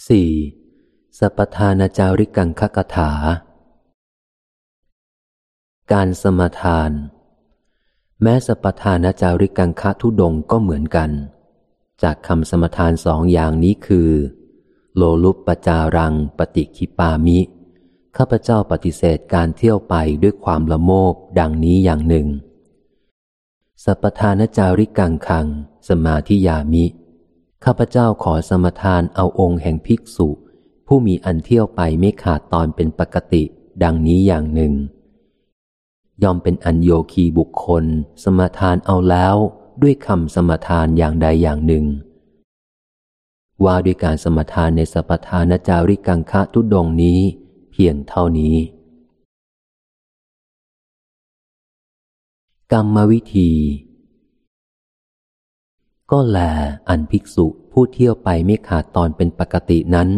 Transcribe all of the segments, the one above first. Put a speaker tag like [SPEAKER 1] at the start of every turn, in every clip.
[SPEAKER 1] 4. สัพทานาจาริกังคกถา การสมทาน แม้สัพทานาจาริกังคทุดงก็เหมือนกัน จากคำสมทานสองอย่างนี้คือ โลลุปปจารังปฏิคิปามิ ข้าพเจ้าปฏิเสธการเที่ยวไปด้วยความละโมบดังนี้อย่างหนึ่ง สัพทานจาริกังคัง สมาธิยามิ ข้าพเจ้าขอสมทานเอาองค์แห่งภิกษุ ผู้มีอันเที่ยวไปไม่ขาดตอนเป็นปกติ ดังนี้อย่างหนึ่ง ยอมเป็นอันโยคีบุคคล สมทานเอาแล้วด้วยคำสมทานอย่างใดอย่างหนึ่ง ว่าด้วยการสมทานในสัพทานจาริกังคะทุดงนี้ เพียงเท่านี้ กรรมวิธี ก็แลอันภิกษุผู้เที่ยวไปไม่ขาดตอนเป็นปกตินั้น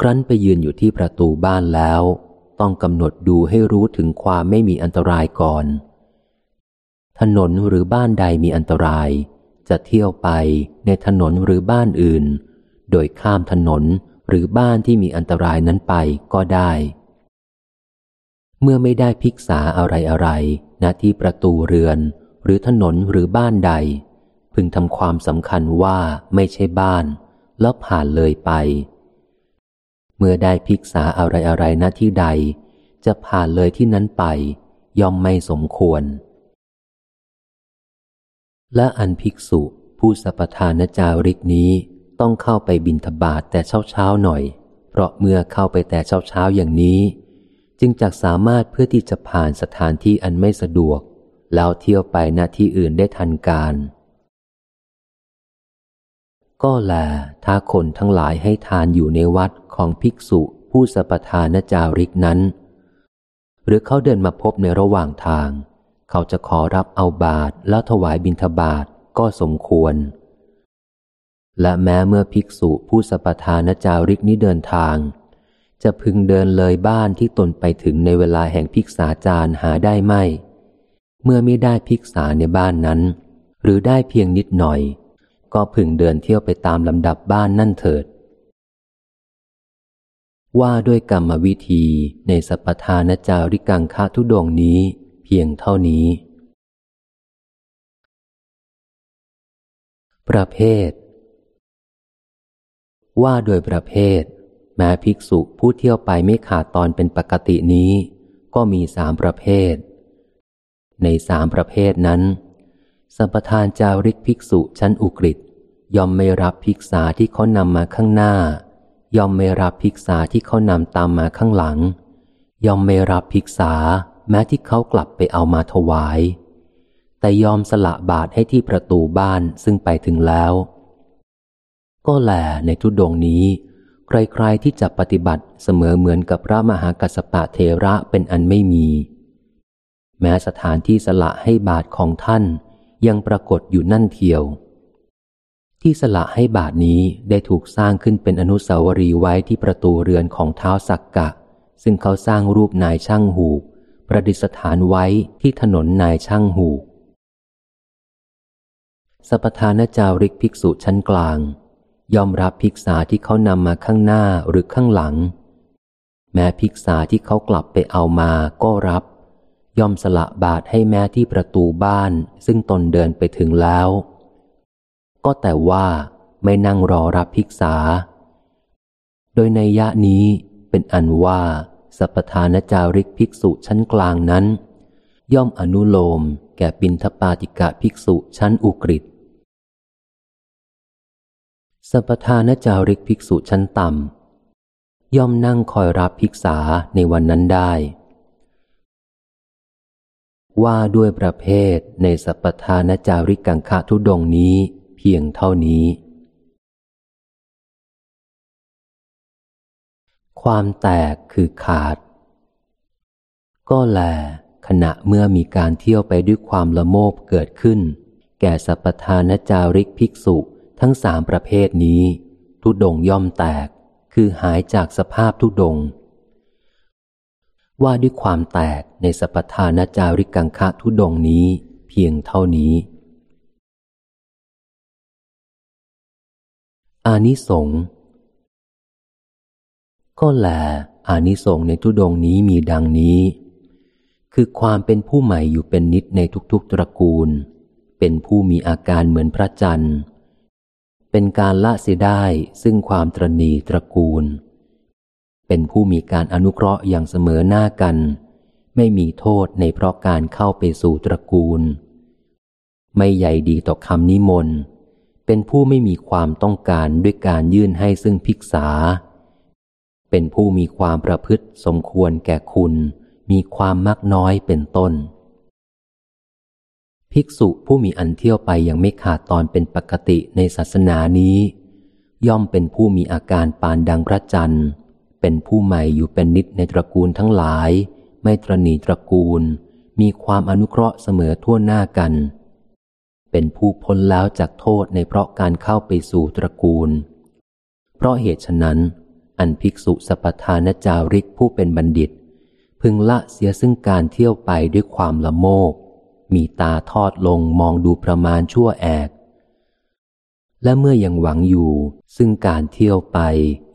[SPEAKER 1] ครั้นไปยืนอยู่ที่ประตูบ้านแล้ว ต้องกำหนดดูให้รู้ถึงความไม่มีอันตรายก่อน ถนนหรือบ้านใดมีอันตราย จะเที่ยวไปในถนนหรือบ้านอื่น โดยข้ามถนนหรือบ้านที่มีอันตรายนั้นไปก็ได้ เมื่อไม่ได้พิกษาอะไรอะไรณที่ประตูเรือน หรือถนนหรือบ้านใด พึงทำความสำคัญว่าไม่ใช่บ้าน แล้วผ่านเลยไป เมื่อได้พิกษาอะไรอะไรณที่ใด จะผ่านเลยที่นั้นไป ย่อมไม่สมควร และอันภิกษุผู้สัพทานจาริกนี้ต้องเข้าไปบินทบาทแต่เช้าเช้าหน่อย เพราะเมื่อเข้าไปแต่เช้าเช้าอย่างนี้ จึงจักสามารถเพื่อที่จะผ่านสถานที่อันไม่สะดวก แล้วเที่ยวไปณที่อื่นได้ทันการ ก็แลถ้าคนทั้งหลายให้ทานอยู่ในวัดของภิกษุผู้สปทานจาริกนั้น หรือเขาเดินมาพบในระหว่างทาง เขาจะขอรับเอาบาตรแล้วถวายบิณฑบาตก็สมควร และแม้เมื่อภิกษุผู้สปทานจาริกนี้เดินทาง จะพึงเดินเลยบ้านที่ตนไปถึงในเวลาแห่งภิกษาจารหาได้ไม่ เมื่อไม่ได้ภิกษาในบ้านนั้น หรือได้เพียงนิดหน่อย ก็พึงเดินเที่ยวไปตามลำดับบ้านนั่นเถิด ว่าด้วยกรรมวิธีในสัพทานจาริกังคาทุดงนี้เพียงเท่านี้ ประเภท ว่าโดยประเภท แม้ภิกษุผู้เที่ยวไปไม่ขาดตอนเป็นปกตินี้ ก็มีสามประเภท ในสามประเภทนั้นสัมปทานจาริกภิกษุชั้นอุกฤษ ยอมไม่รับภิกษาที่เขานำมาข้างหน้ายอมไม่รับภิกษาที่เขานำตามมาข้างหลังยอมไม่รับภิกษาแม้ที่เขากลับไปเอามาถวาย แต่ยอมสละบาทให้ที่ประตูบ้านซึ่งไปถึงแล้ว ก็แลในทุดงนี้ ใครๆที่จะปฏิบัติเสมอเหมือนกับพระมหากัสปะเทระเป็นอันไม่มี แม้สถานที่สละให้บาทของท่านยังปรากฏอยู่นั่นเทียว ที่สละให้บาทนี้ได้ถูกสร้างขึ้นเป็นอนุสาวรีย์ไว้ที่ประตูเรือนของเท้าสักกะ ซึ่งเขาสร้างรูปนายช่างหูก ประดิษฐานไว้ที่ถนนนายช่างหูกสัพทานจาริกภิกษุชั้นกลาง ยอมรับภิกษาที่เขานำมาข้างหน้าหรือข้างหลัง แม้ภิกษาที่เขากลับไปเอามาก็รับ ยอมสละบาทให้แม้ที่ประตูบ้าน ซึ่งตนเดินไปถึงแล้ว ก็แต่ว่าไม่นั่งรอรับภิกษา โดยในยะนี้เป็นอันว่า สัพทานจาริกภิกษุชั้นกลางนั้น ย่อมอนุโลมแก่ปินทปาติกะภิกษุชั้นอุกฤษสัพทานจาริกภิกษุชั้นต่ำย่อมนั่งคอยรับภิกษาในวันนั้นได้ ว่าด้วยประเภทในสัพทานจาริกังคะทุดงนี้ พียงเท่านี้ ความแตกคือขาด ก็แล ขณะเมื่อมีการเที่ยวไปด้วยความละโมบเกิดขึ้น แก่สัพทานจาริกภิกษุทั้งสามประเภทนี้ ทุดงย่อมแตกคือหายจากสภาพทุดง ว่าด้วยความแตกในสัพทานจาริกังคะทุดงนี้เพียงเท่านี้ อานิสงส์ก็แลอานิสงส์ในทุดงนี้มีดังนี้ คือความเป็นผู้ใหม่อยู่เป็นนิดในทุกๆตระกูล เป็นผู้มีอาการเหมือนพระจันทร์ เป็นการละเสียได้ซึ่งความตรณีตระกูล เป็นผู้มีการอนุเคราะห์อย่างเสมอหน้ากัน ไม่มีโทษในเพราะการเข้าไปสู่ตระกูล ไม่ใหญ่ดีต่อคำนิมนต์ เป็นผู้ไม่มีความต้องการด้วยการยื่นให้ซึ่งภิกษา เป็นผู้มีความประพฤติสมควรแก่คุณ มีความมักน้อยเป็นต้น ภิกษุผู้มีอันเที่ยวไปยังไม่ขาดตอนเป็นปกติในศาสนานี้ ย่อมเป็นผู้มีอาการปานดังพระจันทร์ เป็นผู้ใหม่อยู่เป็นนิดในตระกูลทั้งหลาย ไม่ตรณีตระกูล มีความอนุเคราะห์เสมอทั่วหน้ากัน เป็นผู้พ้นแล้วจากโทษในเพราะการเข้าไปสู่ตระกูล เพราะเหตุฉะนั้น อันภิกษุสัพทานจาริกผู้เป็นบัณฑิต พึงละเสียซึ่งการเที่ยวไปด้วยความละโมบมีตาทอดลงมองดูประมาณชั่วแอกและเมื่อยังหวังอยู่ ซึ่งการเที่ยวไป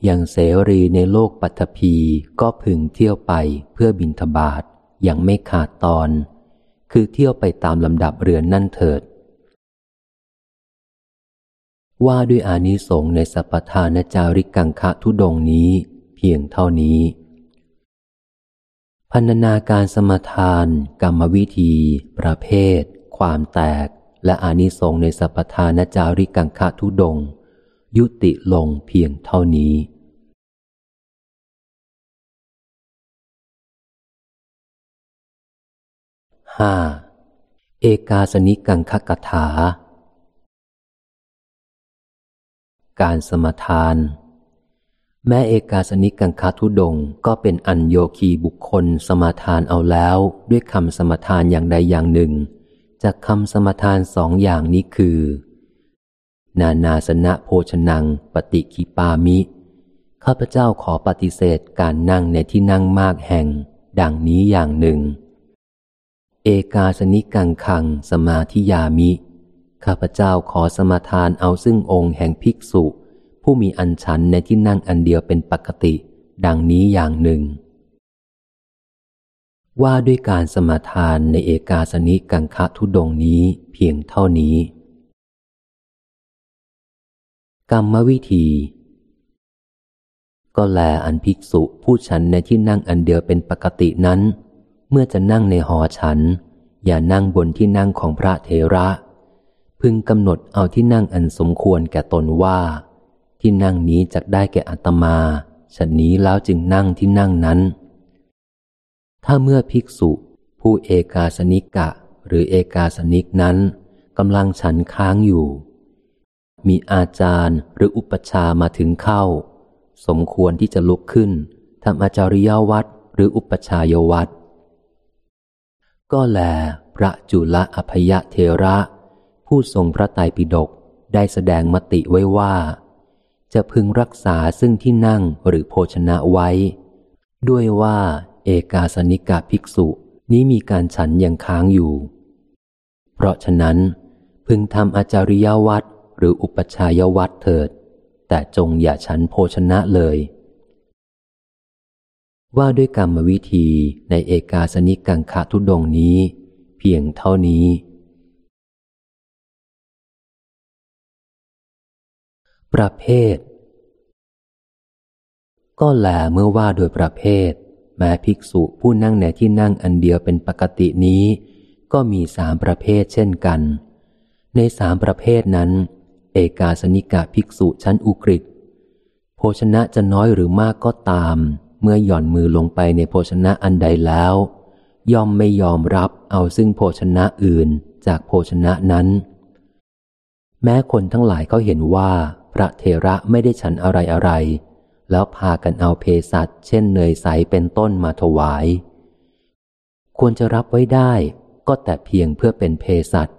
[SPEAKER 1] ยังเสรีในโลกปัตภีก็พึงเที่ยวไปเพื่อบินทบาทยังไม่ขาดตอน คือเที่ยวไปตามลำดับเรือนนั่นเถิด ว่าด้วยอานิสงส์ในสัพทานจาริกังคะทุดงนี้ เพียงเท่านี้ พันนาการสมทาน กรรมวิธี ประเภท ความแตก และอานิสงส์ในสัพทานจาริกังคะทุดง ยุติลงเพียงเท่านี้ห้าเอกาสนิกังคกถา การสมทาน แม้เอกาสนิกังคาทุดงก็เป็นอัญโยคีบุคคลสมทานเอาแล้วด้วยคำสมทานอย่างใดอย่างหนึ่ง จากคำสมทานสองอย่างนี้คือ นานาสนะโภชนัง ปฏิคิปามิ ข้าพเจ้าขอปฏิเสธการนั่งในที่นั่งมากแห่ง ดังนี้อย่างหนึ่ง เอกาสนิกังคังสมาธิยามิ ข้าพเจ้าขอสมาทานเอาซึ่งองค์แห่งภิกษุ ผู้มีอันชันในที่นั่งอันเดียวเป็นปกติ ดังนี้อย่างหนึ่ง ว่าด้วยการสมาทานในเอกาสนิกังคะทุดงนี้เพียงเท่านี้ กรรมวิธี ก็แลอันภิกษุผู้ฉันในที่นั่งอันเดียวเป็นปกตินั้น เมื่อจะนั่งในหอฉัน อย่านั่งบนที่นั่งของพระเทระ พึงกำหนดเอาที่นั่งอันสมควรแก่ตนว่า ที่นั่งนี้จะได้แก่อัตมาฉันนี้แล้วจึงนั่งที่นั่งนั้น ถ้าเมื่อภิกษุ ผู้เอกาสนิกะ หรือเอกาสนิกนั้นกำลังฉันค้างอยู่ มีอาจารย์หรืออุปชามาถึงเข้า สมควรที่จะลุกขึ้นทำอาจาริยวัดหรืออุปชายวัดก็แลพระจุลอภยเทระ ผู้ทรงพระไตรปิฎกได้แสดงมติไว้ว่า จะพึงรักษาซึ่งที่นั่งหรือโภชนะไว้ ด้วยว่าเอกาสนิกาภิกษุนี้มีการฉันยังค้างอยู่ เพราะฉะนั้น พึงทำอาจาริยวัตรหรืออุปชายวัตรเถิด แต่จงอย่าฉันโภชนะเลย ว่าด้วยกรรมวิธีในเอกาสนิกังคะทุดงนี้ เพียงเท่านี้ ประเภท ก็แลเมื่อว่าโดยประเภท แม้ภิกษุผู้นั่งในที่นั่งอันเดียวเป็นปกตินี้ ก็มีสามประเภทเช่นกัน ในสามประเภทนั้น เอกาสนิกาภิกษุชั้นอุกฤษโภชนะจะน้อยหรือมากก็ตาม เมื่อหย่อนมือลงไปในโภชนะอันใดแล้ว ย่อมไม่ยอมรับเอาซึ่งโภชนะอื่นจากโภชนะนั้น แม้คนทั้งหลายเขาเห็นว่า พระเทระไม่ได้ฉันอะไรอะไร แล้วพากันเอาเพสัตเช่นเนยใสเป็นต้นมาถวาย ควรจะรับไว้ได้ก็แต่เพียงเพื่อเป็นเพสัต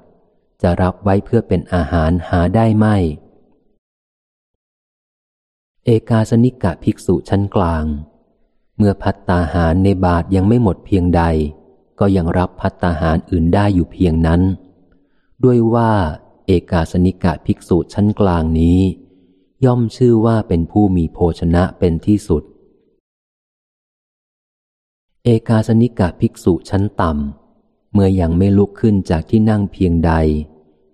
[SPEAKER 1] จะรับไว้เพื่อเป็นอาหารหาได้ไม่ เอกาสนิกะภิกษุชั้นกลาง เมื่อพัตตาหารในบาทยังไม่หมดเพียงใด ก็ยังรับพัตตาหารอื่นได้อยู่เพียงนั้น ด้วยว่าเอกาสนิกะภิกษุชั้นกลางนี้ ย่อมชื่อว่าเป็นผู้มีโภชนะเป็นที่สุด เอกาสนิกะภิกษุชั้นต่ำ เมื่อยังไม่ลุกขึ้นจากที่นั่งเพียงใด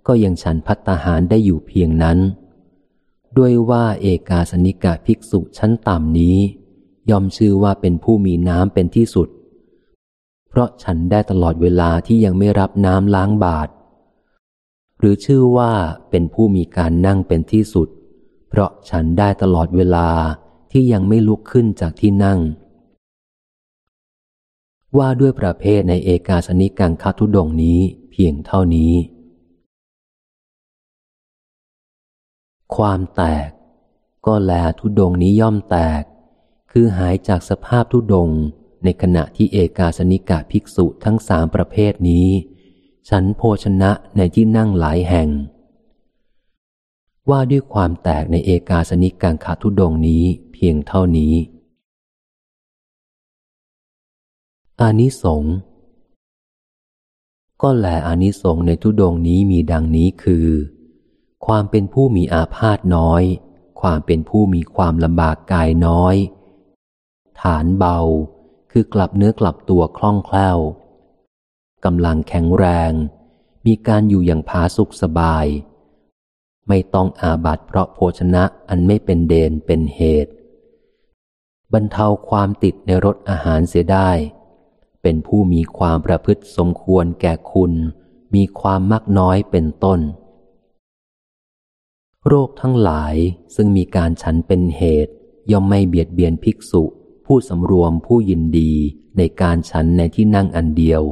[SPEAKER 1] ก็ยังฉันพัตหารได้อยู่เพียงนั้น ด้วยว่าเอกาสนิกะภิกษุชั้นต่ำนี้ยอมชื่อว่าเป็นผู้มีน้ำเป็นที่สุด เพราะฉันได้ตลอดเวลาที่ยังไม่รับน้ำล้างบาทหรือชื่อว่าเป็นผู้มีการนั่งเป็นที่สุด เพราะฉันได้ตลอดเวลาที่ยังไม่ลุกขึ้นจากที่นั่ง ว่าด้วยประเภทในเอกาสนิกังคทุดงนี้เพียงเท่านี้ ความแตก ก็แลทุดงนี้ย่อมแตก คือหายจากสภาพทุดงในขณะที่เอกาสนิกะภิกษุทั้งสามประเภทนี้ ฉันโภชนะในที่นั่งหลายแห่ง ว่าด้วยความแตกในเอกาสนิกังคทุดงนี้เพียงเท่านี้ อานิสงก็แลอานิสงในทุดงนี้มีดังนี้คือ ความเป็นผู้มีอาพาธน้อย ความเป็นผู้มีความลำบากกายน้อย ฐานเบา คือกลับเนื้อกลับตัวคล่องแคล่วกำลังแข็งแรง มีการอยู่อย่างผาสุขสบาย ไม่ต้องอาบัตเพราะโภชนะอันไม่เป็นเดนเป็นเหตุ บรรเทาความติดในรสอาหารเสียได้ เป็นผู้มีความประพฤติสมควรแก่คุณ มีความมักน้อยเป็นต้น โรคทั้งหลายซึ่งมีการฉันเป็นเหตุ ย่อมไม่เบียดเบียนภิกษุ ผู้สำรวมผู้ยินดีในการฉันในที่นั่งอันเดียว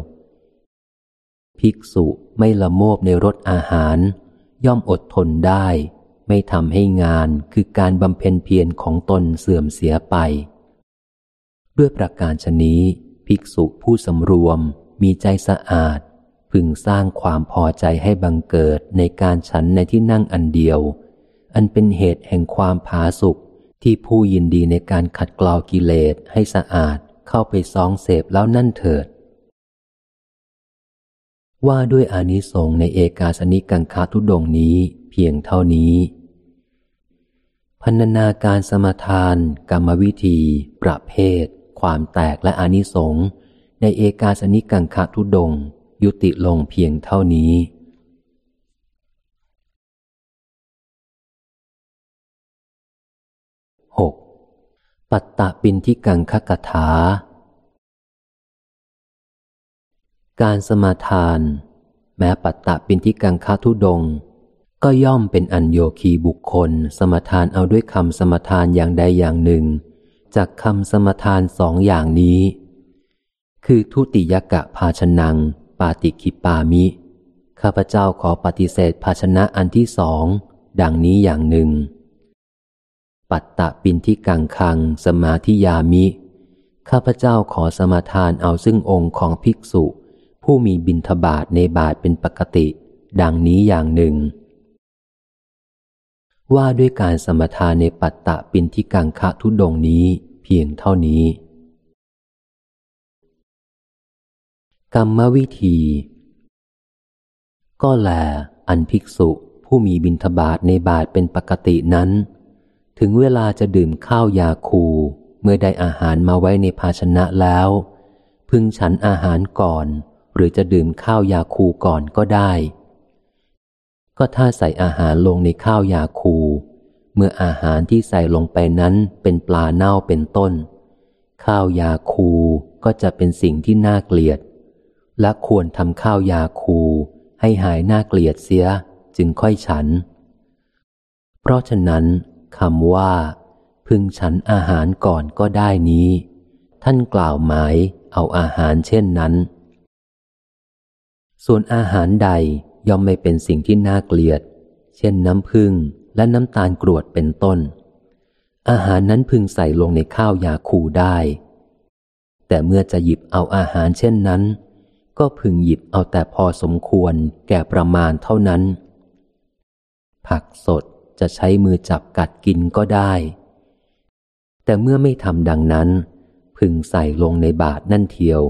[SPEAKER 1] ภิกษุไม่ละโมบในรสอาหาร ย่อมอดทนได้ ไม่ทำให้งานคือการบำเพ็ญเพียรของตนเสื่อมเสียไป ด้วยประการชนี้ ภิกษุผู้สำรวมมีใจสะอาด พึงสร้างความพอใจให้บังเกิดในการฉันในที่นั่งอันเดียว อันเป็นเหตุแห่งความผาสุกที่ผู้ยินดีในการขัดกลากิเลสให้สะอาดเข้าไปซองเสพแล้วนั่นเถิด ว่าด้วยอานิสงส์ในเอกาสนิกังคาทุดงนี้เพียงเท่านี้ พันนาการสมทาน กรรมวิธี ประเภท ความแตกและอนิสงส์ในเอกาสนิกังคทุดง ยุติลงเพียงเท่านี้ 6. ปัตตปินทิกังคกถา การสมาทาน แม้ปัตตะปินทิกังคาทุดง ก็ย่อมเป็นอัญโยคีบุคคล สมทานเอาด้วยคำสมทานอย่างใดอย่างหนึ่ง จากคำสมทานสองอย่างนี้ คือทุติยกะภาชนัง ปาติคิปามิ ข้าพเจ้าขอปฏิเสธภาชนะอันที่สองดังนี้อย่างหนึ่ง ปัตตะปินที่กังคัง สมาธิยามิ ข้าพเจ้าขอสมาทานเอาซึ่งองค์ของภิกษุ ผู้มีบินทบาทในบาทเป็นปกติ ดังนี้อย่างหนึ่ง ว่าด้วยการสมทานในปัตตะปินที่กังคะทุดงนี้เพียงเท่านี้ กรรมวิธี ก็แล อันภิกษุผู้มีบิณฑบาตในบาทเป็นปกตินั้น ถึงเวลาจะดื่มข้าวยาคูเมื่อได้อาหารมาไว้ในภาชนะแล้ว พึงฉันอาหารก่อน หรือจะดื่มข้าวยาคูก่อนก็ได้ ก็ถ้าใส่อาหารลงในข้าวยาคู เมื่ออาหารที่ใส่ลงไปนั้นเป็นปลาเน่าเป็นต้น ข้าวยาคูก็จะเป็นสิ่งที่น่าเกลียด และควรทำข้าวยาคูให้หายน่าเกลียดเสียจึงค่อยฉัน เพราะฉะนั้นคำว่า พึงฉันอาหารก่อนก็ได้นี้ ท่านกล่าวหมายเอาอาหารเช่นนั้น ส่วนอาหารใดย่อมไม่เป็นสิ่งที่น่าเกลียด เช่นน้ำพึ่งและน้ำตาลกรวดเป็นต้น อาหารนั้นพึงใส่ลงในข้าวยาคูได้ แต่เมื่อจะหยิบเอาอาหารเช่นนั้น ก็พึงหยิบเอาแต่พอสมควรแก่ประมาณเท่านั้น ผักสดจะใช้มือจับกัดกินก็ได้ แต่เมื่อไม่ทำดังนั้น พึงใส่ลงในบาทนั่นเทียว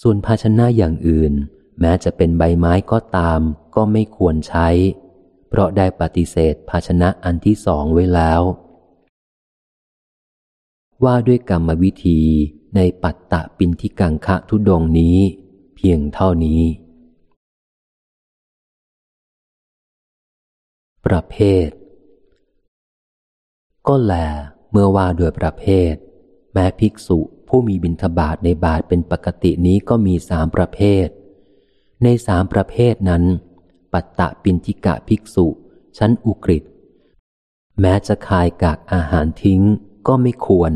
[SPEAKER 1] ส่วนภาชนะอย่างอื่น แม้จะเป็นใบไม้ก็ตาม ก็ไม่ควรใช้ เพราะได้ปฏิเสธภาชนะอันที่สองไว้แล้ว ว่าด้วยกรรมวิธีในปัตตะปินทิกังคะทุดงนี้ เพียงเท่านี้ ประเภท ก็แลเมื่อว่าโดยประเภท แม้ภิกษุ ผู้มีบิณฑบาตในบาทเป็นปกตินี้ก็มีสามประเภท ในสามประเภทนั้น ปัตตะปินทิกะภิกษุ ชั้นอุกฤษแม้จะคายกากอาหารทิ้งก็ไม่ควร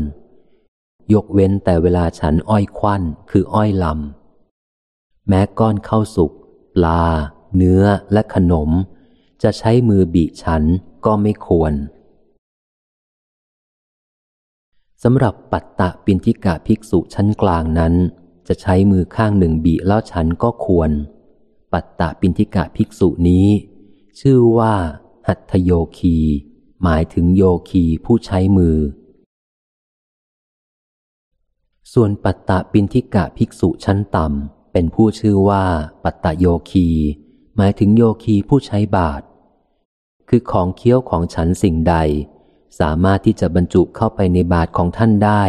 [SPEAKER 1] ยกเว้นแต่เวลาฉันอ้อยควันคืออ้อยลำ แม้ก้อนข้าวสุกปลา เนื้อและขนม จะใช้มือบีฉันก็ไม่ควร สำหรับปัตตะปินทิกะภิกษุชั้นกลางนั้น จะใช้มือข้างหนึ่งบีแล้วฉันก็ควร ปัตตะปินทิกะภิกษุนี้ ชื่อว่า หัตถโยคี หมายถึงโยคีผู้ใช้มือ ส่วนปัตตะปินทิกะภิกษุชั้นต่ำเป็นผู้ชื่อว่า ปัตตะโยคี หมายถึงโยคีผู้ใช้บาท คือของเคี้ยวของฉันสิ่งใด สามารถที่จะบรรจุเข้าไปในบาทของท่านได้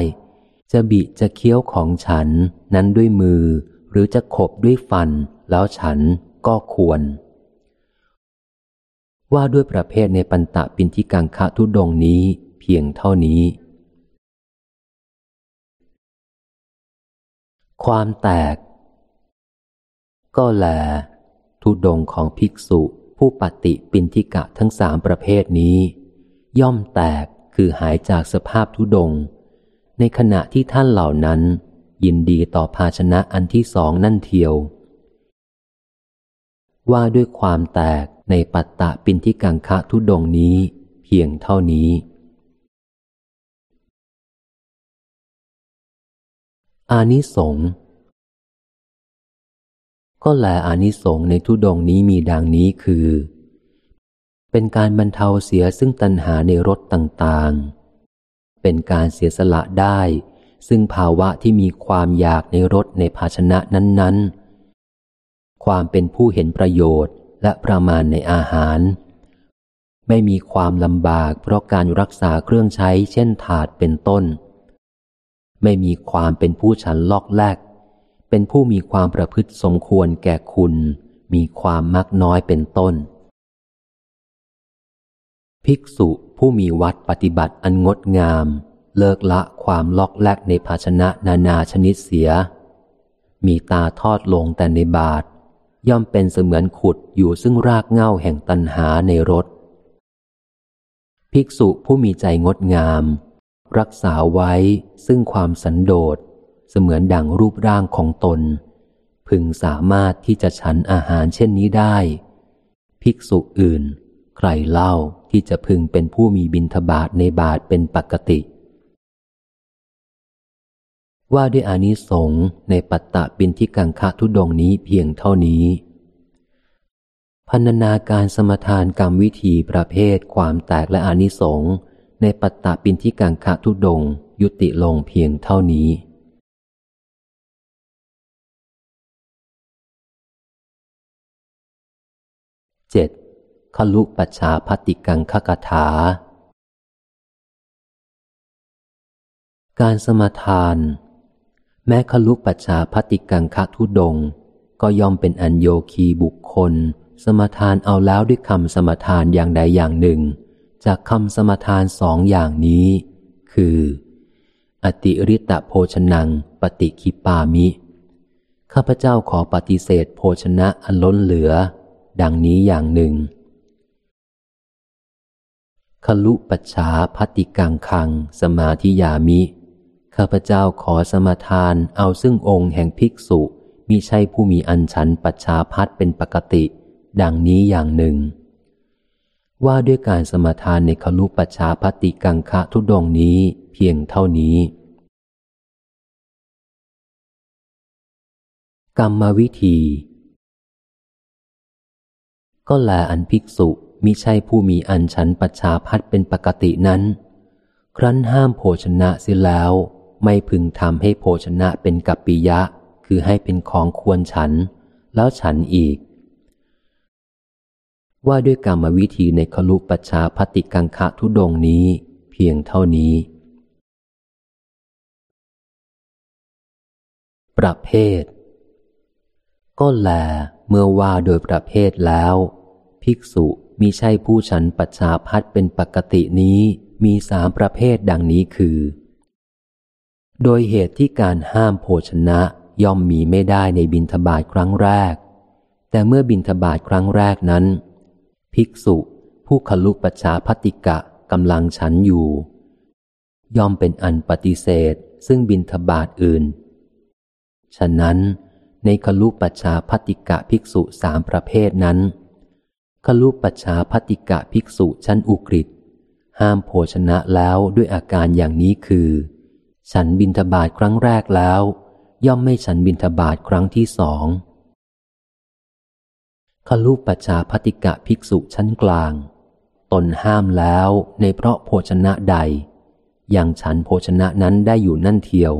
[SPEAKER 1] จะบิจะเคี้ยวของฉันนั้นด้วยมือ หรือจะขบด้วยฟัน แล้วฉันก็ควร ว่าด้วยประเภทในปันตะปินทิกังคะทุดงนี้เพียงเท่านี้ ความแตก ก็แล ทุดงของภิกษุผู้ปฏิปินทิกะทั้งสามประเภทนี้ ย่อมแตกคือหายจากสภาพทุดง ในขณะที่ท่านเหล่านั้น ยินดีต่อภาชนะอันที่สองนั่นเทียว ว่าด้วยความแตกในปัตตะปินทิกังคะทุดงนี้เพียงเท่านี้ อานิสงก็แลอานิสงในทุดงนี้มีดังนี้คือ เป็นการบรรเทาเสียซึ่งตัณหาในรสต่างๆ เป็นการเสียสละได้ ซึ่งภาวะที่มีความอยากในรสในภาชนะนั้นๆ ความเป็นผู้เห็นประโยชน์และประมาณในอาหาร ไม่มีความลำบากเพราะการรักษาเครื่องใช้เช่นถาดเป็นต้น ไม่มีความเป็นผู้ฉันลอกแลก เป็นผู้มีความประพฤติสมควรแก่คุณ มีความมักน้อยเป็นต้น ภิกษุผู้มีวัดปฏิบัติอันงดงาม เลิกละความลอกแลกในภาชนะนานาชนิดเสีย มีตาทอดลงแต่ในบาท ย่อมเป็นเสมือนขุดอยู่ซึ่งรากเง่าแห่งตันหาในรถภิกษุผู้มีใจงดงาม รักษาไว้ซึ่งความสันโดษ เสมือนดังรูปร่างของตน พึงสามารถที่จะฉันอาหารเช่นนี้ได้ ภิกษุอื่น ใครเล่าที่จะพึงเป็นผู้มีบินทบาทในบาทเป็นปกติ ว่าด้วยอานิสงส์ในปัตตะบินที่กังคะทุดงนี้เพียงเท่านี้ พันนาการสมทานกรรมวิธีประเภทความแตกและอานิสงส์ในปัตตะปินที่กังคะทุดงยุติลงเพียงเท่านี้เจ็ด ขลุปัชชาพติกังคกถา การสมาทาน แม้ขลุปัชชาพติกังคทุดง ก็ย่อมเป็นอัญโยคีบุคคล สมทานเอาแล้วด้วยคำสมทานอย่างใดอย่างหนึ่ง จากคำสมทานสองอย่างนี้ คือ อติริตะโภชนัง ปฏิคิปามิ ข้าพเจ้าขอปฏิเสธโภชนะอันล้นเหลือ ดังนี้อย่างหนึ่ง ขลุปัชชาพัติกังคัง สมาธิยามิ ข้าพเจ้าขอสมาทานเอาซึ่งองค์แห่งภิกษุมิใช่ผู้มีอันฉันปัชชาพัดเป็นปกติ ดังนี้อย่างหนึ่ง ว่าด้วยการสมาทานในขลุปัชชาพัติกังคะทุดงนี้เพียงเท่านี้ กรรมวิธี ก็แลอันภิกษุ มิใช่ผู้มีอันฉันปัจฉาพัดเป็นปกตินั้น ครั้นห้ามโภชนะเสียแล้ว ไม่พึงทำให้โภชนะเป็นกัปปิยะ คือให้เป็นของควรฉัน แล้วฉันอีก ว่าด้วยกรรมวิธีในคลุปัชชาพติกังคะทุดงนี้ เพียงเท่านี้ ประเภท ก็แลเมื่อว่าโดยประเภทแล้ว ภิกษุ มิใช่ผู้ฉันปัจฉาพัดเป็นปกตินี้มีสามประเภทดังนี้คือ โดยเหตุที่การห้ามโภชนะย่อมมีไม่ได้ในบินทบาทครั้งแรก แต่เมื่อบินทบาทครั้งแรกนั้น ภิกษุผู้ขลุปัจฉาพัติกะกำลังฉันอยู่ ย่อมเป็นอันปฏิเสธซึ่งบินทบาทอื่น ฉะนั้นในขลุปัจฉาพัติกะภิกษุสามประเภทนั้น ขลุปัจฉาพัติกะภิกษุชั้นอุกฤษห้ามโภชนะแล้วด้วยอาการอย่างนี้คือ ฉันบินทบาทครั้งแรกแล้ว ย่อมไม่ฉันบินทบาทครั้งที่สองขลุปัจฉาพัติกะภิกษุชั้นกลาง ตนห้ามแล้วในเพราะโภชนะใด อยังฉันโภชนะนั้นได้อยู่นั่นเทียว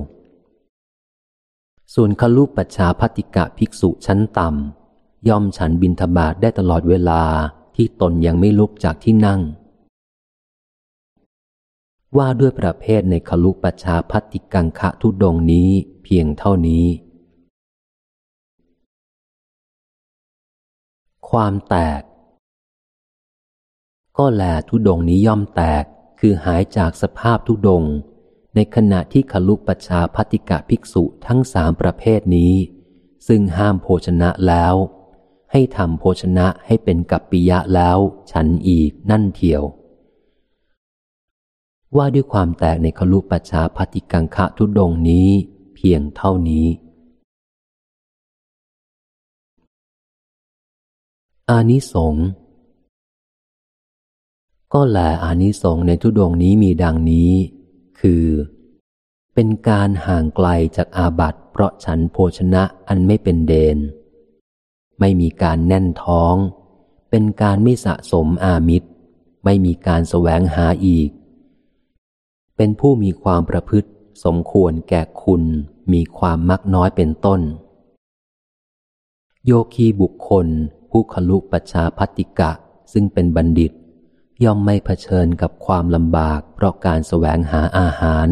[SPEAKER 1] ส่วนขลุปัจฉาพัติกะภิกษุชั้นต่ำ ย่อมฉันบินทบาทได้ตลอดเวลาที่ตนยังไม่ลุกจากที่นั่ง ว่าด้วยประเภทในขลุปชาพัติกังคะทุดงนี้เพียงเท่านี้ ความแตก ก็แลทุดงนี้ย่อมแตกคือหายจากสภาพทุดง ในขณะที่ขลุปชาพัติกะภิกษุทั้งสามประเภทนี้ ซึ่งห้ามโภชนะแล้ว ให้ทำโภชนะให้เป็นกัปปิยะแล้ว ฉันอีกนั่นเทียว ว่าด้วยความแตกในขลุปัจฉาปฏิกังคะทุดงนี้ เพียงเท่านี้ อานิสงก็แลอานิสงในทุดงนี้มีดังนี้ คือเป็นการห่างไกลจากอาบัติเพราะฉันโภชนะอันไม่เป็นเดน ไม่มีการแน่นท้อง เป็นการไม่สะสมอามิตร ไม่มีการแสวงหาอีก เป็นผู้มีความประพฤติสมควรแก่คุณมีความมักน้อยเป็นต้น โยคีบุคคล ผู้ขลุปัชชาพัติกะซึ่งเป็นบัณฑิต ย่อมไม่เผชิญกับความลำบากเพราะการแสวงหาอาหาร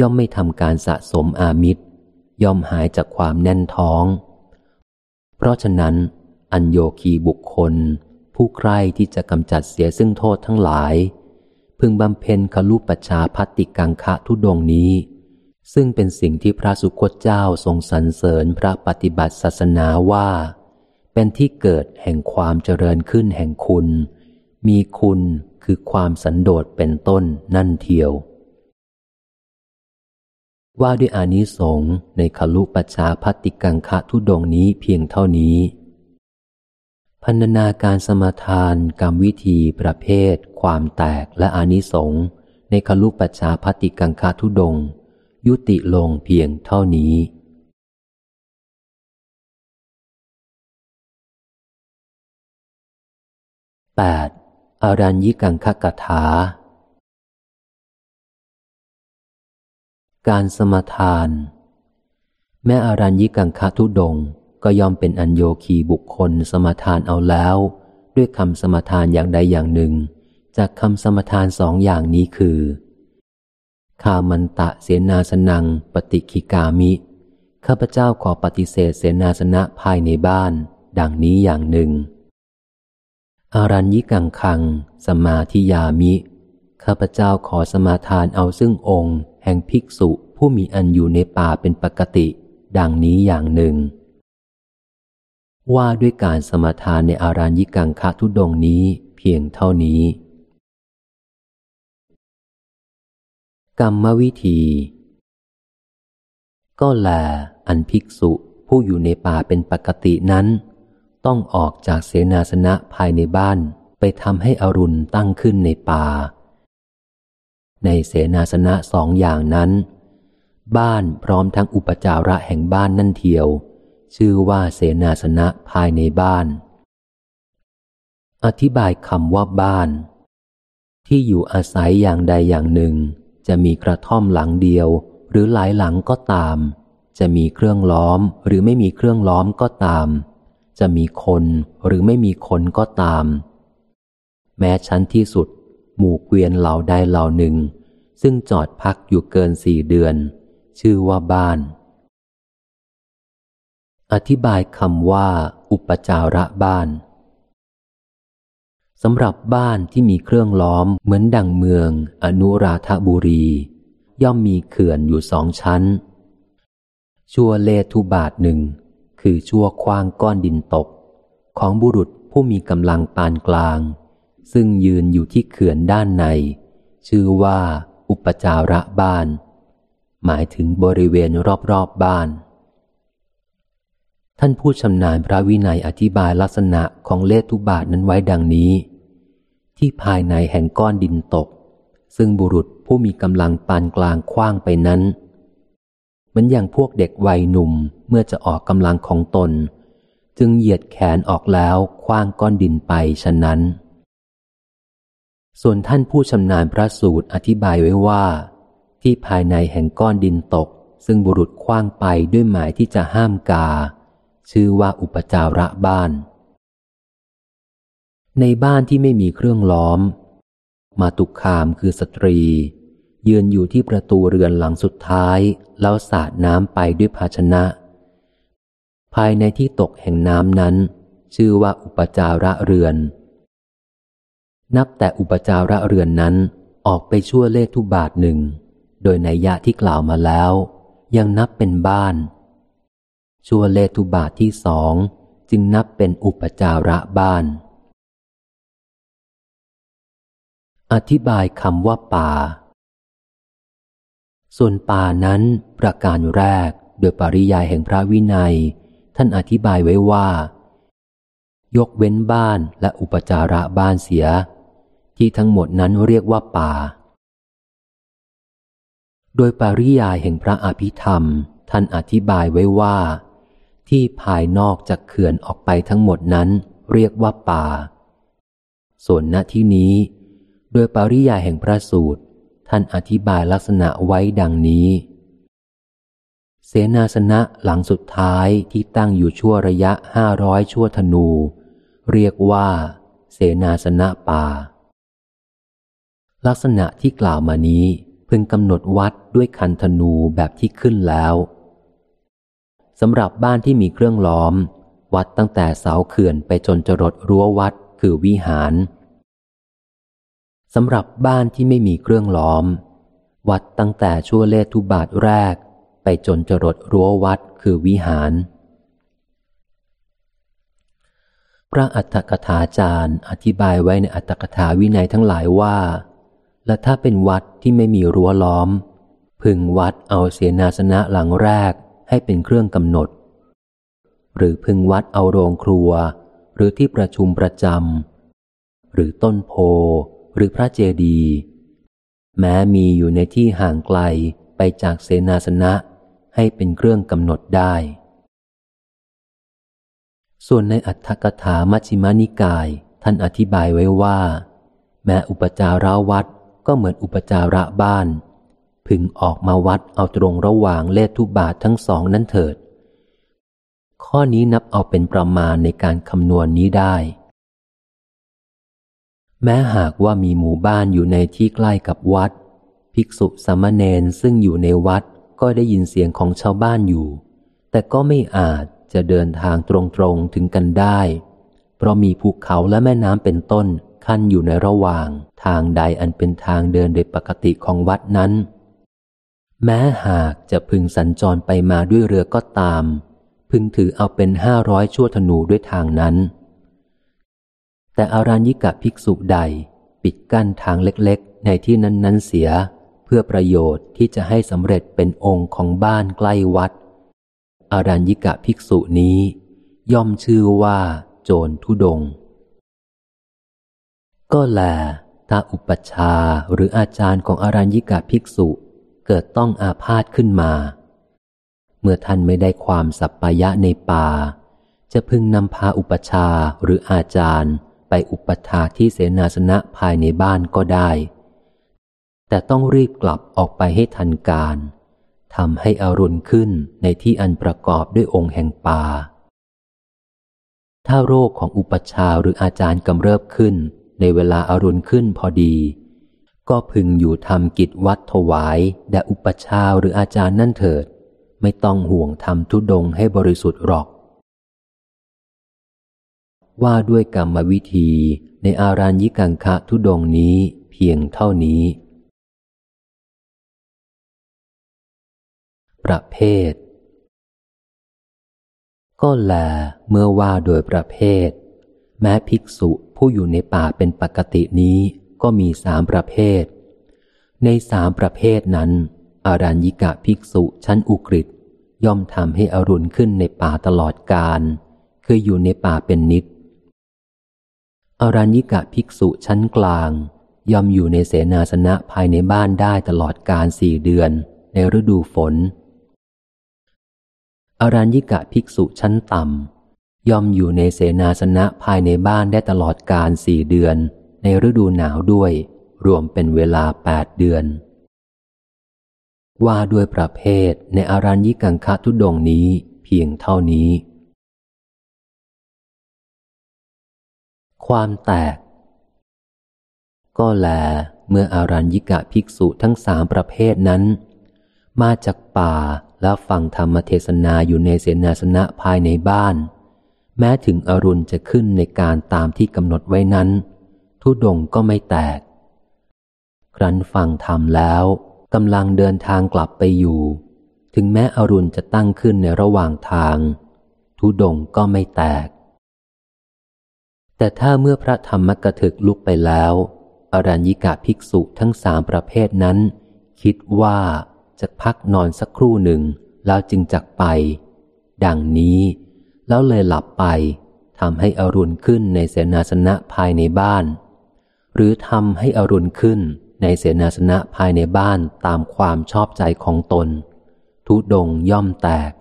[SPEAKER 1] ย่อมไม่ทำการสะสมอามิตร ย่อมหายจากความแน่นท้อง เพราะฉะนั้น อัญโยคีบุคคล ผู้ใคร่ที่จะกำจัดเสียซึ่งโทษทั้งหลาย พึงบำเพ็ญคลุปชาพัติกังคะทุดงนี้ ซึ่งเป็นสิ่งที่พระสุคตเจ้าทรงสรรเสริญพระปฏิบัติศาสนาว่า เป็นที่เกิดแห่งความเจริญขึ้นแห่งคุณ มีคุณคือความสันโดษเป็นต้นนั่นเทียว ว่าด้วยอานิสงส์ในคลุปชาพัติกังคะทุดงนี้เพียงเท่านี้ พันนาการสมาทานกรรมวิธีประเภท ความแตกและอานิสงส์ในคลุปัจฉาพติกังคาทุดง ยุติลงเพียงเท่านี้ 8. อารัญญิกังคกถา การสมทาน แม้อารัญญิกังคทุดงก็ยอมเป็นอัญโยคีบุคคลสมทานเอาแล้ว ด้วยคำสมทานอย่างใดอย่างหนึ่ง จากคำสมทานสองอย่างนี้คือข้ามันตะเสนาสนัง ปฏิคิกามิ ข้าพเจ้าขอปฏิเสธเสนาสนะภายในบ้าน ดังนี้อย่างหนึ่ง อารัญญิกังคัง สมาธิยามิ ข้าพเจ้าขอสมาทานเอาซึ่งองค์ แห่งภิกษุผู้มีอันอยู่ในป่าเป็นปกติ ดังนี้อย่างหนึ่ง ว่าด้วยการสมาทานในอารัญญิกังคะทุดงนี้เพียงเท่านี้ กรรมวิธี ก็แล อันภิกษุผู้อยู่ในป่าเป็นปกตินั้น ต้องออกจากเสนาสนะภายในบ้านไปทำให้อรุณตั้งขึ้นในป่า ในเสนาสนะสองอย่างนั้น บ้านพร้อมทั้งอุปจาระแห่งบ้านนั่นเทียว ชื่อว่าเสนาสนะภายในบ้าน อธิบายคำว่าบ้าน ที่อยู่อาศัยอย่างใดอย่างหนึ่ง จะมีกระท่อมหลังเดียว หรือหลายหลังก็ตาม จะมีเครื่องล้อมหรือไม่มีเครื่องล้อมก็ตาม จะมีคนหรือไม่มีคนก็ตาม แม้ชั้นที่สุด หมู่เกวียนเหล่าใดเหล่าหนึ่ง ซึ่งจอดพักอยู่เกินสี่เดือน ชื่อว่าบ้าน อธิบายคำว่า อุปจาระบ้านสำหรับบ้านที่มีเครื่องล้อมเหมือนดังเมือง อนุราธบุรี ย่อมมีเขื่อนอยู่สองชั้น ชั่วเลทุบาทหนึ่ง คือชั่วคว้างก้อนดินตก ของบุรุษผู้มีกำลังปานกลาง ซึ่งยืนอยู่ที่เขื่อนด้านใน ชื่อว่าอุปจาระบ้าน หมายถึงบริเวณรอบๆบบ้าน ท่านผู้ชำนาญพระวินัยอธิบายลักษณะของเลทุบาทนั้นไว้ดังนี้ ที่ภายในแห่งก้อนดินตก ซึ่งบุรุษผู้มีกำลังปานกลางคว้างไปนั้นเหมือนอย่างพวกเด็กวัยหนุ่มเมื่อจะออกกำลังของตน จึงเหยียดแขนออกแล้วคว้างก้อนดินไปฉะนั้น ส่วนท่านผู้ชำนาญพระสูตรอธิบายไว้ว่า ที่ภายในแห่งก้อนดินตก ซึ่งบุรุษคว้างไปด้วยหมายที่จะห้ามกา ชื่อว่าอุปจาระบ้าน ในบ้านที่ไม่มีเครื่องล้อม มาตุคามคือสตรี ยืนอยู่ที่ประตูเรือนหลังสุดท้าย แล้วสาดน้ำไปด้วยภาชนะ ภายในที่ตกแห่งน้ำนั้น ชื่อว่าอุปจาระเรือน นับแต่อุปจาระเรือนนั้นออกไปชั่วเลขทุบาทหนึ่ง โดยในยะที่กล่าวมาแล้ว ยังนับเป็นบ้าน ชั่วเลทุบาทที่สองจึงนับเป็นอุปจาระบ้าน อธิบายคำว่าป่า ส่วนป่านั้นประการแรกโดยปริยายแห่งพระวินัย ท่านอธิบายไว้ว่า ยกเว้นบ้านและอุปจาระบ้านเสีย ที่ทั้งหมดนั้นเรียกว่าป่า โดยปริยายแห่งพระอภิธรรม ท่านอธิบายไว้ว่า ที่ภายนอกจากเขื่อนออกไปทั้งหมดนั้น เรียกว่าป่า ส่วนณที่นี้ โดยปริยายแห่งพระสูตร ท่านอธิบายลักษณะไว้ดังนี้เสนาสนะหลังสุดท้ายที่ตั้งอยู่ชั่วระยะห้าร้อยชั่วธนู เรียกว่า เสนาสนะป่า ลักษณะที่กล่าวมานี้พึงกำหนดวัดด้วยคันธนูแบบที่ขึ้นแล้วสำหรับบ้านที่มีเครื่องล้อม วัดตั้งแต่เสาเขื่อนไปจนจรดรั้ววัดคือวิหารสำหรับบ้านที่ไม่มีเครื่องล้อม วัดตั้งแต่ชั่วเลทุบาทแรก ไปจนจรดรั้ววัดคือวิหาร พระอัตถกถาจารย์อธิบายไว้ในอัตถกถาวินัยทั้งหลายว่า และถ้าเป็นวัดที่ไม่มีรั้วล้อม พึงวัดเอาเสนาสนะหลังแรกให้เป็นเครื่องกำหนด หรือพึงวัดเอาโรงครัว หรือที่ประชุมประจำหรือต้นโพหรือพระเจดีย์แม้มีอยู่ในที่ห่างไกลไปจากเสนาสนะให้เป็นเครื่องกำหนดได้ ส่วนในอัตถกถามัชิมานิกาย ท่านอธิบายไว้ว่า แม้อุปจาราวัด ก็เหมือนอุปจาระบ้าน พึงออกมาวัดเอาตรงระหว่างเลขทุบาททั้งสองนั้นเถิด ข้อนี้นับเอาเป็นประมาณในการคำนวณนนี้ได้ แม้หากว่ามีหมู่บ้านอยู่ในที่ใกล้กับวัด ภิกษุสามเณรซึ่งอยู่ในวัดก็ได้ยินเสียงของชาวบ้านอยู่ แต่ก็ไม่อาจจะเดินทางตรงๆถึงกันได้ เพราะมีภูเขาและแม่น้ำเป็นต้น ขั้นอยู่ในระหว่างทางใดอันเป็นทางเดินโดยปกติของวัดนั้น แม้หากจะพึงสัญจรไปมาด้วยเรือก็ตาม พึงถือเอาเป็นห้าร้อยชั่วธนูด้วยทางนั้น แต่อารัญญิกะภิกษุใดปิดกั้นทางเล็กๆ ในที่นั้นๆเสีย เพื่อประโยชน์ที่จะให้สำเร็จเป็นองค์ของบ้านใกล้วัด อารัญญิกะภิกษุนี้ ย่อมชื่อว่า โจรทุดง ก็แลถ้าอุปชาหรืออาจารย์ของอารัญญิกะภิกษุ เกิดต้องอาพาธขึ้นมา เมื่อท่านไม่ได้ความสัปปายะในป่า จะพึงนำพาอุปชาหรืออาจารย์ไปอุปถาที่เสนาสนะภายในบ้านก็ได้ แต่ต้องรีบกลับออกไปให้ทันการทำให้อรุณขึ้นในที่อันประกอบด้วยองค์แห่งป่า ถ้าโรคของอุปชาหรืออาจารย์กำเริบขึ้น ในเวลาอารุณขึ้นพอดี ก็พึงอยู่ทำกิจวัดถวายแด่อุปชาหรืออาจารย์นั่นเถิด ไม่ต้องห่วงทำทุดงให้บริสุทธิ์หรอก ว่าด้วยกรรมวิธีในอารัญญิกังคะทุดงนี้เพียงเท่านี้ ประเภท ก็แลเมื่อว่าโดยประเภท แม้ภิกษุ ผู้อยู่ในป่าเป็นปกตินี้ก็มีสามประเภท ในสามประเภทนั้น อารัญญิกะภิกษุชั้นอุกฤษย่อมทำให้อรุณขึ้นในป่าตลอดกาลคืออยู่ในป่าเป็นนิดอรัญญิกะภิกษุชั้นกลาง ย่อมอยู่ในเสนาสนะภายในบ้านได้ตลอดกาลสี่เดือน ในฤดูฝนอรัญญิกะภิกษุชั้นต่ำ ย่อมอยู่ในเสนาสนะภายในบ้านได้ตลอดกาลสี่เดือน ในฤดูหนาวด้วย รวมเป็นเวลาแปดเดือน ว่าด้วยประเภทในอารัญญิกังคะทุดงนี้เพียงเท่านี้ ความแตก ก็แล เมื่ออารัญญิกะภิกษุทั้งสามประเภทนั้น มาจากป่าแล้วฟังธรรมเทศนาอยู่ในเสนาสนะภายในบ้าน แม้ถึงอรุณจะขึ้นในการตามที่กำหนดไว้นั้น ทุดงก็ไม่แตก ครั้นฟังธรรมแล้วกำลังเดินทางกลับไปอยู่ ถึงแม้อรุณจะตั้งขึ้นในระหว่างทาง ทุดงก็ไม่แตก แต่ถ้าเมื่อพระธรรมกถึกลุกไปแล้ว อรัญญิกาภิกษุทั้งสามประเภทนั้น คิดว่าจะพักนอนสักครู่หนึ่งแล้วจึงจักไป ดังนี้ แล้วเลยหลับไปทำให้อรุณขึ้นในเสนาสนะภายในบ้าน หรือทำให้อรุณขึ้นในเสนาสนะภายในบ้านตามความชอบใจของตน ทุดงย่อมแตก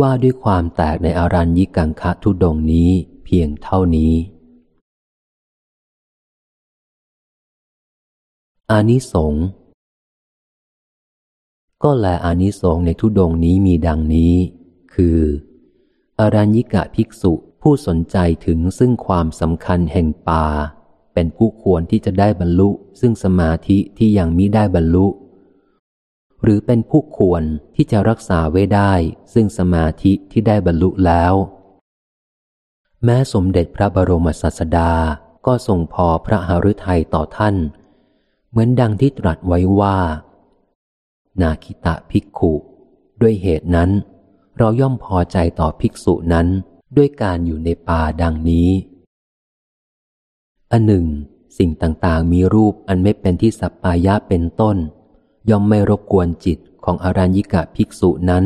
[SPEAKER 1] ว่าด้วยความแตกในอารัญญิกังคะทุดงนี้เพียงเท่านี้ อานิสงก็แลอานิสงในทุดงนี้มีดังนี้ คืออรัญญิกะภิกษุผู้สนใจถึงซึ่งความสำคัญแห่งป่า เป็นผู้ควรที่จะได้บรรลุ ซึ่งสมาธิที่ยังมิได้บรรลุ หรือเป็นผู้ควรที่จะรักษาไว้ได้ ซึ่งสมาธิที่ได้บรรลุแล้ว แม้สมเด็จพระบรมศาสดาก็ทรงพอพระหฤทัยต่อท่าน เหมือนดังที่ตรัสไว้ว่า นาคิตะภิกขุ ด้วยเหตุนั้น เราย่อมพอใจต่อภิกษุนั้นด้วยการอยู่ในป่าดังนี้ อันหนึ่ง สิ่งต่างๆ มีรูปอันไม่เป็นที่สัปปายะเป็นต้น ย่อมไม่รบกวนจิตของอรัญญิกะภิกษุนั้น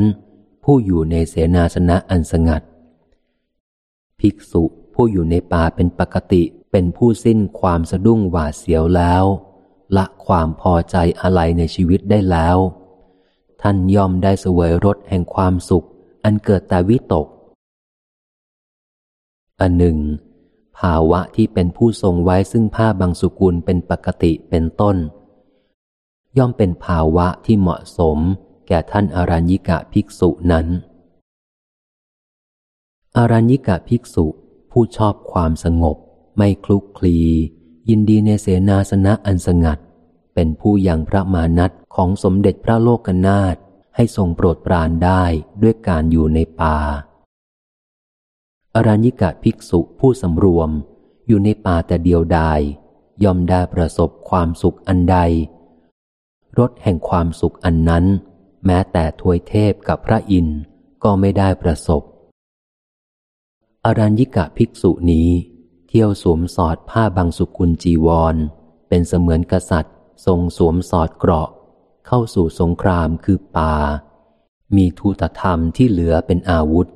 [SPEAKER 1] ผู้อยู่ในเสนาสนะอันสงัด ภิกษุผู้อยู่ในป่าเป็นปกติเป็นผู้สิ้นความสะดุ้งหวาดเสียวแล้ว ละความพอใจอะไรในชีวิตได้แล้ว ท่านย่อมได้เสวยรสแห่งความสุข อันเกิดแต่วิตก อันหนึ่ง ภาวะที่เป็นผู้ทรงไว้ซึ่งผ้าบางสุกุลเป็นปกติเป็นต้น ย่อมเป็นภาวะที่เหมาะสมแก่ท่านอารัญญิกะภิกษุนั้น อารัญญิกะภิกษุผู้ชอบความสงบ ไม่คลุกคลี ยินดีในเสนาสนะอันสงัด เป็นผู้ยังพระมานัตของสมเด็จพระโลกนาถ ให้ทรงโปรดปรานได้ด้วยการอยู่ในป่า อรัญญิกะภิกษุผู้สำรวม อยู่ในป่าแต่เดียวดาย ย่อมได้ประสบความสุขอันใด รสแห่งความสุขอันนั้น แม้แต่ทวยเทพกับพระอินทร์ก็ไม่ได้ประสบ อรัญญิกะภิกษุนี้ เที่ยวสวมสอดผ้าบางสุกุลจีวร เป็นเสมือนกษัตริย์ ทรงสวมสอดเกราะ เข้าสู่สงครามคือป่า มีทูตธรรมที่เหลือเป็นอาวุธ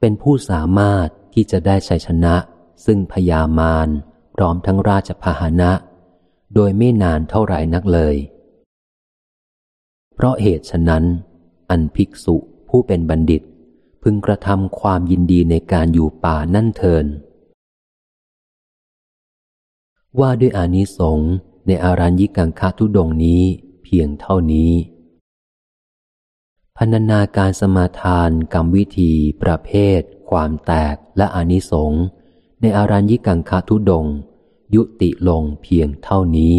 [SPEAKER 1] เป็นผู้สามารถที่จะได้ชัยชนะ ซึ่งพยามารพร้อมทั้งราชพาหนะ โดยไม่นานเท่าไหร่นักเลย เพราะเหตุฉะนั้น อันภิกษุผู้เป็นบัณฑิตพึงกระทำความยินดีในการอยู่ป่านั่นเทิน ว่าด้วยอานิสงส์ในอารัญญิกังคทุดงนี้ พียงเท่านี้พันนาการสมาทานกรรมวิธี ประเภท ความแตกและอนิสงส์ในอารัญญิกังคทุดง ยุติลงเพียงเท่านี้